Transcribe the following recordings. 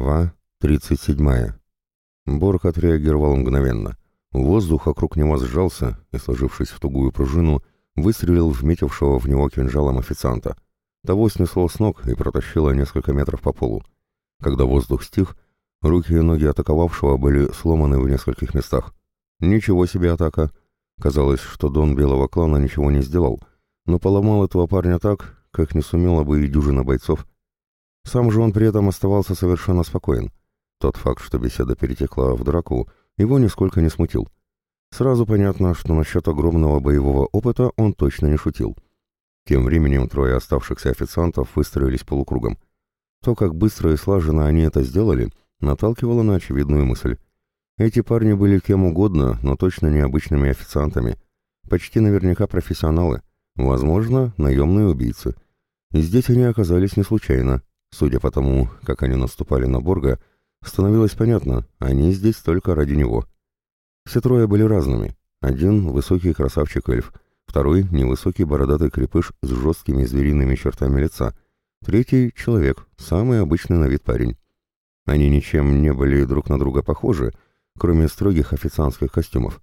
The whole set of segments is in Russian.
Глава 37. Борг отреагировал мгновенно. Воздух вокруг него сжался и, сложившись в тугую пружину, выстрелил в метившего в него кинжалом официанта. Того снесло с ног и протащило несколько метров по полу. Когда воздух стих, руки и ноги атаковавшего были сломаны в нескольких местах. Ничего себе атака! Казалось, что Дон Белого клана ничего не сделал, но поломал этого парня так, как не сумела бы и дюжина бойцов. Сам же он при этом оставался совершенно спокоен. Тот факт, что беседа перетекла в драку, его нисколько не смутил. Сразу понятно, что насчет огромного боевого опыта он точно не шутил. Тем временем трое оставшихся официантов выстроились полукругом. То, как быстро и слаженно они это сделали, наталкивало на очевидную мысль. Эти парни были кем угодно, но точно необычными официантами. Почти наверняка профессионалы. Возможно, наемные убийцы. И здесь они оказались не случайно. Судя по тому, как они наступали на Борга, становилось понятно, они здесь только ради него. Все трое были разными. Один — высокий красавчик-эльф, второй — невысокий бородатый крепыш с жесткими звериными чертами лица, третий — человек, самый обычный на вид парень. Они ничем не были друг на друга похожи, кроме строгих официантских костюмов.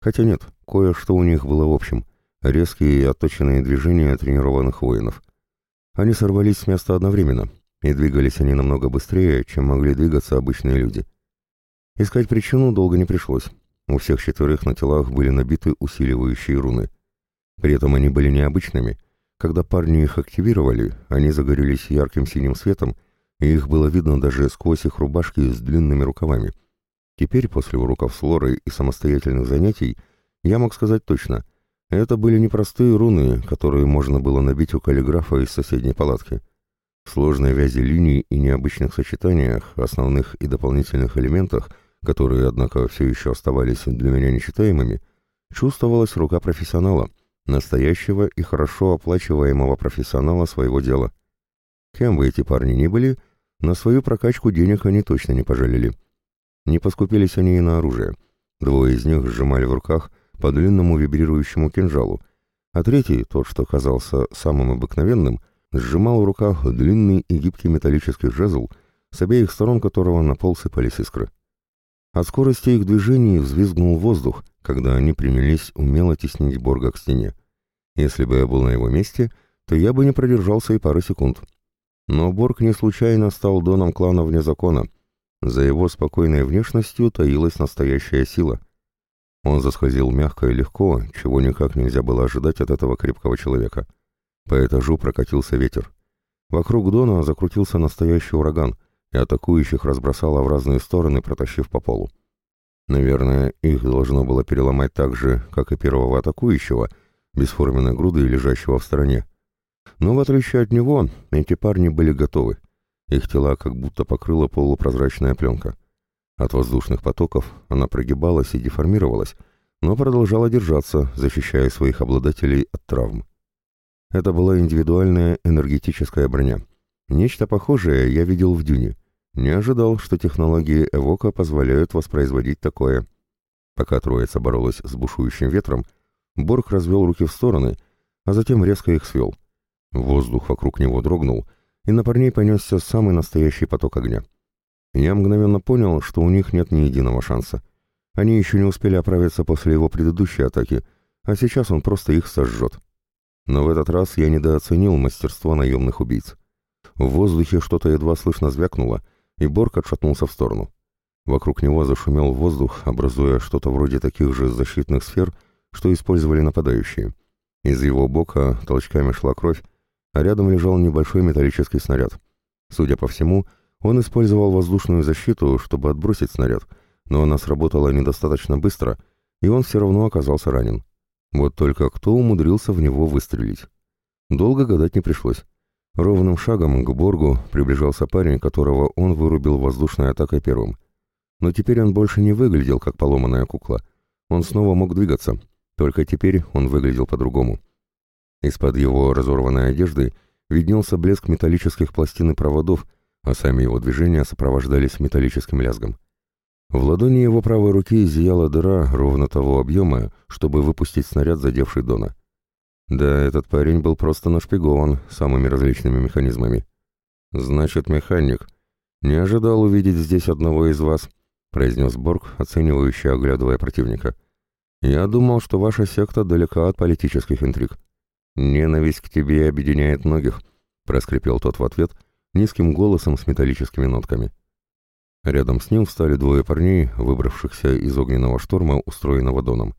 Хотя нет, кое-что у них было общим — резкие и отточенные движения тренированных воинов. Они сорвались с места одновременно, и двигались они намного быстрее, чем могли двигаться обычные люди. Искать причину долго не пришлось. У всех четверых на телах были набиты усиливающие руны. При этом они были необычными. Когда парни их активировали, они загорелись ярким синим светом, и их было видно даже сквозь их рубашки с длинными рукавами. Теперь, после уроков с Лорой и самостоятельных занятий, я мог сказать точно — это были непростые руны, которые можно было набить у каллиграфа из соседней палатки. В сложной вязи линий и необычных сочетаниях, основных и дополнительных элементах, которые, однако, все еще оставались для меня нечитаемыми, чувствовалась рука профессионала, настоящего и хорошо оплачиваемого профессионала своего дела. Кем бы эти парни ни были, на свою прокачку денег они точно не пожалели. Не поскупились они и на оружие. Двое из них сжимали в руках по длинному вибрирующему кинжалу, а третий, тот, что казался самым обыкновенным, сжимал в руках длинный и гибкий металлический жезл, с обеих сторон которого на пол сыпались искры. От скорости их движений взвизгнул воздух, когда они принялись умело теснить Борга к стене. Если бы я был на его месте, то я бы не продержался и пары секунд. Но Борг не случайно стал доном клана вне закона. За его спокойной внешностью таилась настоящая сила. Он заскользил мягко и легко, чего никак нельзя было ожидать от этого крепкого человека. По этажу прокатился ветер. Вокруг Дона закрутился настоящий ураган, и атакующих разбросало в разные стороны, протащив по полу. Наверное, их должно было переломать так же, как и первого атакующего, бесформенной груды, лежащего в стороне. Но в отличие от него, эти парни были готовы. Их тела как будто покрыла полупрозрачная пленка. От воздушных потоков она прогибалась и деформировалась, но продолжала держаться, защищая своих обладателей от травм. Это была индивидуальная энергетическая броня. Нечто похожее я видел в Дюне. Не ожидал, что технологии Эвока позволяют воспроизводить такое. Пока троица боролась с бушующим ветром, Борг развел руки в стороны, а затем резко их свел. Воздух вокруг него дрогнул, и на парней понесся самый настоящий поток огня. Я мгновенно понял, что у них нет ни единого шанса. Они еще не успели оправиться после его предыдущей атаки, а сейчас он просто их сожжет. Но в этот раз я недооценил мастерство наемных убийц. В воздухе что-то едва слышно звякнуло, и Борг отшатнулся в сторону. Вокруг него зашумел воздух, образуя что-то вроде таких же защитных сфер, что использовали нападающие. Из его бока толчками шла кровь, а рядом лежал небольшой металлический снаряд. Судя по всему, он использовал воздушную защиту, чтобы отбросить снаряд, но она сработала недостаточно быстро, и он все равно оказался ранен. Вот только кто умудрился в него выстрелить? Долго гадать не пришлось. Ровным шагом к Боргу приближался парень, которого он вырубил воздушной атакой первым. Но теперь он больше не выглядел как поломанная кукла. Он снова мог двигаться, только теперь он выглядел по-другому. Из-под его разорванной одежды виднелся блеск металлических пластин и проводов, а сами его движения сопровождались металлическим лязгом. В ладони его правой руки зияла дыра ровно того объема, чтобы выпустить снаряд, задевший Дона. Да, этот парень был просто нашпигован самыми различными механизмами. «Значит, механик», «Не ожидал увидеть здесь одного из вас», — произнес Борг, оценивающий, оглядывая противника. «Я думал, что ваша секта далека от политических интриг». «Ненависть к тебе объединяет многих», — проскрипел тот в ответ, низким голосом с металлическими нотками. Рядом с ним встали двое парней, выбравшихся из огненного шторма, устроенного Доном.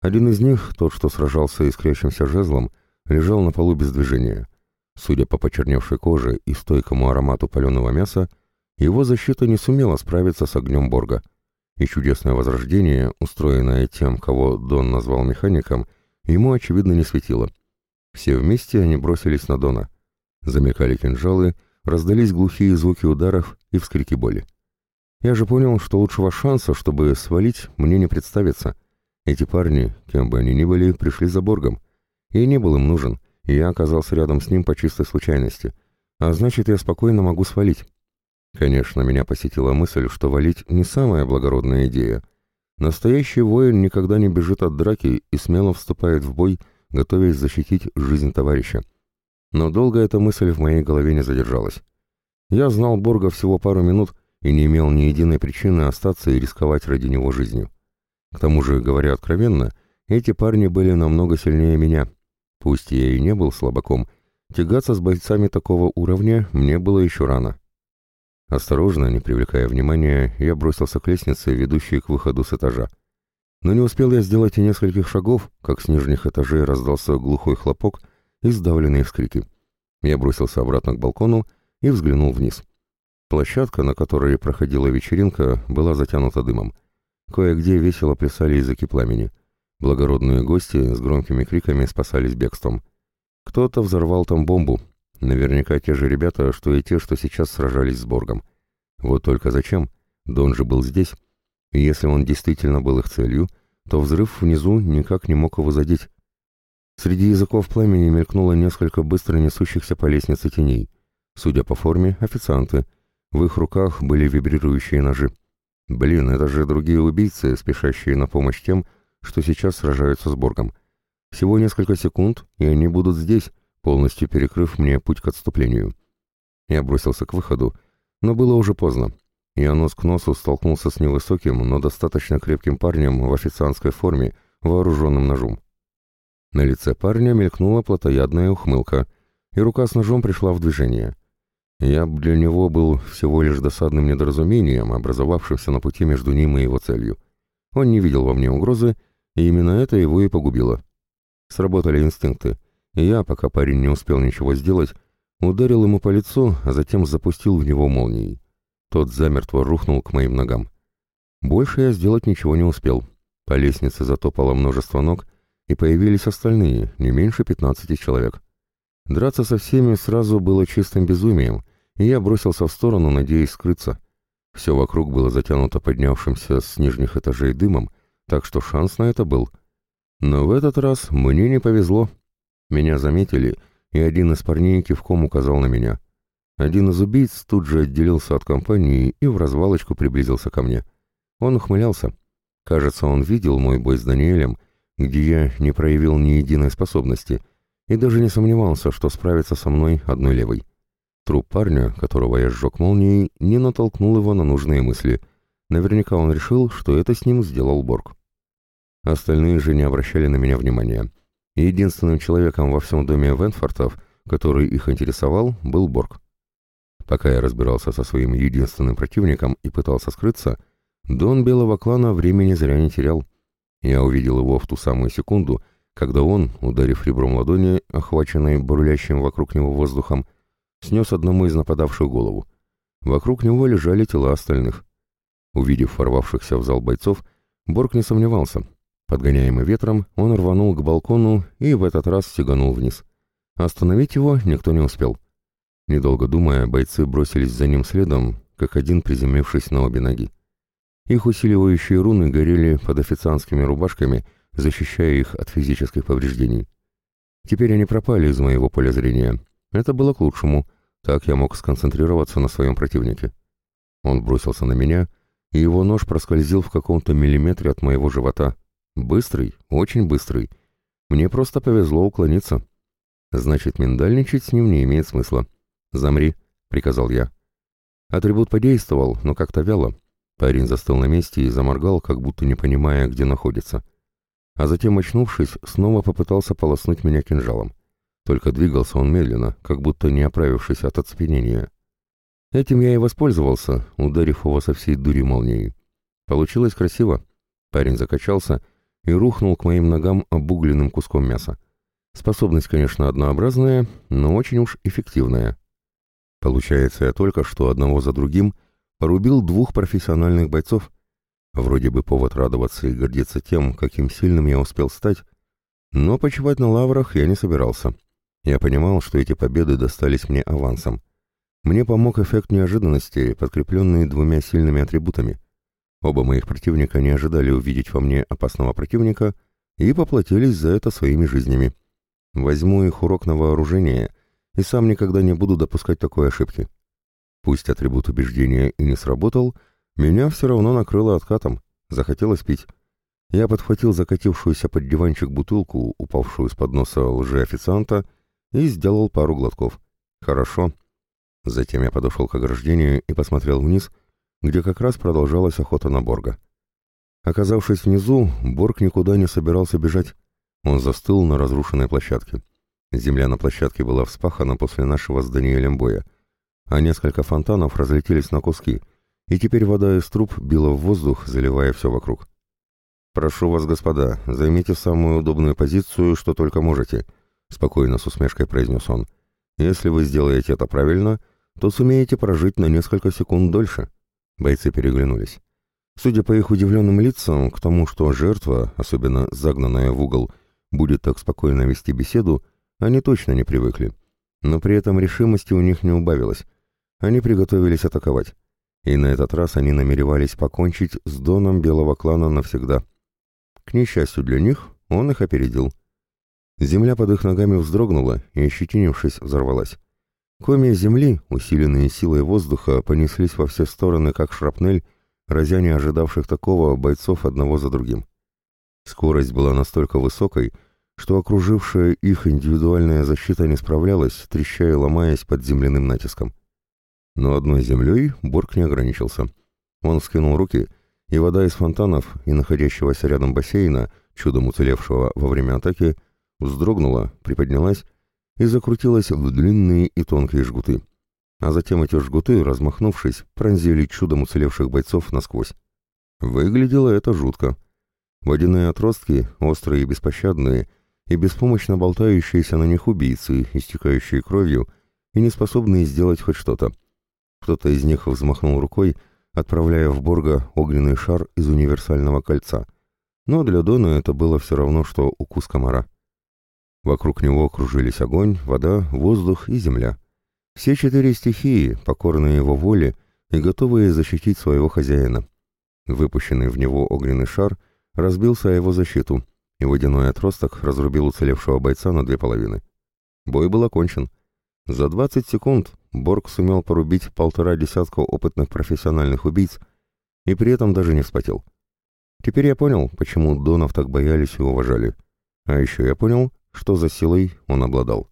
Один из них, тот, что сражался искрящимся жезлом, лежал на полу без движения. Судя по почерневшей коже и стойкому аромату паленого мяса, его защита не сумела справиться с огнем Борга. И чудесное возрождение, устроенное тем, кого Дон назвал механиком, ему, очевидно, не светило. Все вместе они бросились на Дона. Замекали кинжалы, раздались глухие звуки ударов и вскрики боли. Я же понял, что лучшего шанса, чтобы свалить, мне не представится. Эти парни, кем бы они ни были, пришли за Боргом. И не был им нужен, и я оказался рядом с ним по чистой случайности. А значит, я спокойно могу свалить. Конечно, меня посетила мысль, что валить не самая благородная идея. Настоящий воин никогда не бежит от драки и смело вступает в бой, готовясь защитить жизнь товарища. Но долго эта мысль в моей голове не задержалась. Я знал Борга всего пару минут и не имел ни единой причины остаться и рисковать ради него жизнью. К тому же, говоря откровенно, эти парни были намного сильнее меня. Пусть я и не был слабаком, тягаться с бойцами такого уровня мне было еще рано. Осторожно, не привлекая внимания, я бросился к лестнице, ведущей к выходу с этажа. Но не успел я сделать и нескольких шагов, как с нижних этажей раздался глухой хлопок — и сдавленные вскрики. Я бросился обратно к балкону и взглянул вниз. Площадка, на которой проходила вечеринка, была затянута дымом. Кое-где весело плясали языки пламени. Благородные гости с громкими криками спасались бегством. Кто-то взорвал там бомбу. Наверняка те же ребята, что и те, что сейчас сражались с Боргом. Вот только зачем? Дон же был здесь. И если он действительно был их целью, то взрыв внизу никак не мог его задеть. Среди языков пламени мелькнуло несколько быстро несущихся по лестнице теней. Судя по форме, официанты. В их руках были вибрирующие ножи. Блин, это же другие убийцы, спешащие на помощь тем, что сейчас сражаются с Боргом. Всего несколько секунд, и они будут здесь, полностью перекрыв мне путь к отступлению. Я бросился к выходу, но было уже поздно. Я нос к носу столкнулся с невысоким, но достаточно крепким парнем в официантской форме, вооруженным ножом. На лице парня мелькнула плотоядная ухмылка, и рука с ножом пришла в движение. Я для него был всего лишь досадным недоразумением, образовавшимся на пути между ним и его целью. Он не видел во мне угрозы, и именно это его и погубило. Сработали инстинкты, и я, пока парень не успел ничего сделать, ударил ему по лицу, а затем запустил в него молнией. Тот замертво рухнул к моим ногам. Больше я сделать ничего не успел. По лестнице затопало множество ног, и появились остальные, не меньше пятнадцати человек. Драться со всеми сразу было чистым безумием, и я бросился в сторону, надеясь скрыться. Все вокруг было затянуто поднявшимся с нижних этажей дымом, так что шанс на это был. Но в этот раз мне не повезло. Меня заметили, и один из парней кивком указал на меня. Один из убийц тут же отделился от компании и в развалочку приблизился ко мне. Он ухмылялся. Кажется, он видел мой бой с Даниэлем где я не проявил ни единой способности и даже не сомневался, что справится со мной одной левой. Труп парня, которого я сжег молнией, не натолкнул его на нужные мысли. Наверняка он решил, что это с ним сделал Борг. Остальные же не обращали на меня внимания. Единственным человеком во всем доме Венфортов, который их интересовал, был Борг. Пока я разбирался со своим единственным противником и пытался скрыться, Дон Белого клана времени зря не терял. Я увидел его в ту самую секунду, когда он, ударив ребром ладони, охваченной бурлящим вокруг него воздухом, снес одному из нападавших голову. Вокруг него лежали тела остальных. Увидев ворвавшихся в зал бойцов, Борг не сомневался. Подгоняемый ветром, он рванул к балкону и в этот раз стеганул вниз. Остановить его никто не успел. Недолго думая, бойцы бросились за ним следом, как один приземлившись на обе ноги. Их усиливающие руны горели под официантскими рубашками, защищая их от физических повреждений. Теперь они пропали из моего поля зрения. Это было к лучшему, так я мог сконцентрироваться на своем противнике. Он бросился на меня, и его нож проскользил в каком-то миллиметре от моего живота. Быстрый, очень быстрый. Мне просто повезло уклониться. Значит, миндальничать с ним не имеет смысла. «Замри», — приказал я. Атрибут подействовал, но как-то вяло. Парень застыл на месте и заморгал, как будто не понимая, где находится. А затем, очнувшись, снова попытался полоснуть меня кинжалом. Только двигался он медленно, как будто не оправившись от оцепенения. Этим я и воспользовался, ударив его со всей дури молнией. Получилось красиво. Парень закачался и рухнул к моим ногам обугленным куском мяса. Способность, конечно, однообразная, но очень уж эффективная. Получается, я только что одного за другим порубил двух профессиональных бойцов. Вроде бы повод радоваться и гордиться тем, каким сильным я успел стать, но почивать на лаврах я не собирался. Я понимал, что эти победы достались мне авансом. Мне помог эффект неожиданности, подкрепленный двумя сильными атрибутами. Оба моих противника не ожидали увидеть во мне опасного противника и поплатились за это своими жизнями. Возьму их урок на вооружение и сам никогда не буду допускать такой ошибки. Пусть атрибут убеждения и не сработал, меня все равно накрыло откатом, захотелось пить. Я подхватил закатившуюся под диванчик бутылку, упавшую с подноса лжеофицианта, и сделал пару глотков. Хорошо. Затем я подошел к ограждению и посмотрел вниз, где как раз продолжалась охота на Борга. Оказавшись внизу, Борг никуда не собирался бежать. Он застыл на разрушенной площадке. Земля на площадке была вспахана после нашего с Даниэлем боя, а несколько фонтанов разлетелись на куски, и теперь вода из труб била в воздух, заливая все вокруг. «Прошу вас, господа, займите самую удобную позицию, что только можете», — спокойно с усмешкой произнес он. «Если вы сделаете это правильно, то сумеете прожить на несколько секунд дольше». Бойцы переглянулись. Судя по их удивленным лицам, к тому, что жертва, особенно загнанная в угол, будет так спокойно вести беседу, они точно не привыкли. Но при этом решимости у них не убавилось. Они приготовились атаковать. И на этот раз они намеревались покончить с доном белого клана навсегда. К несчастью для них, он их опередил. Земля под их ногами вздрогнула и, ощетинившись, взорвалась. Комья земли, усиленные силой воздуха, понеслись во все стороны, как шрапнель, разя не ожидавших такого бойцов одного за другим. Скорость была настолько высокой, что окружившая их индивидуальная защита не справлялась, трещая и ломаясь под земляным натиском. Но одной землей Борг не ограничился. Он вскинул руки, и вода из фонтанов и находящегося рядом бассейна, чудом уцелевшего во время атаки, вздрогнула, приподнялась и закрутилась в длинные и тонкие жгуты. А затем эти жгуты, размахнувшись, пронзили чудом уцелевших бойцов насквозь. Выглядело это жутко. Водяные отростки, острые и беспощадные, и беспомощно болтающиеся на них убийцы, истекающие кровью и не способные сделать хоть что-то. Кто-то из них взмахнул рукой, отправляя в Борга огненный шар из универсального кольца. Но для Дона это было все равно, что укус комара. Вокруг него кружились огонь, вода, воздух и земля. Все четыре стихии, покорные его воле и готовые защитить своего хозяина. Выпущенный в него огненный шар разбился о его защиту — и водяной отросток разрубил уцелевшего бойца на две половины. Бой был окончен. За 20 секунд Борг сумел порубить полтора десятка опытных профессиональных убийц и при этом даже не вспотел. Теперь я понял, почему Донов так боялись и уважали. А еще я понял, что за силой он обладал.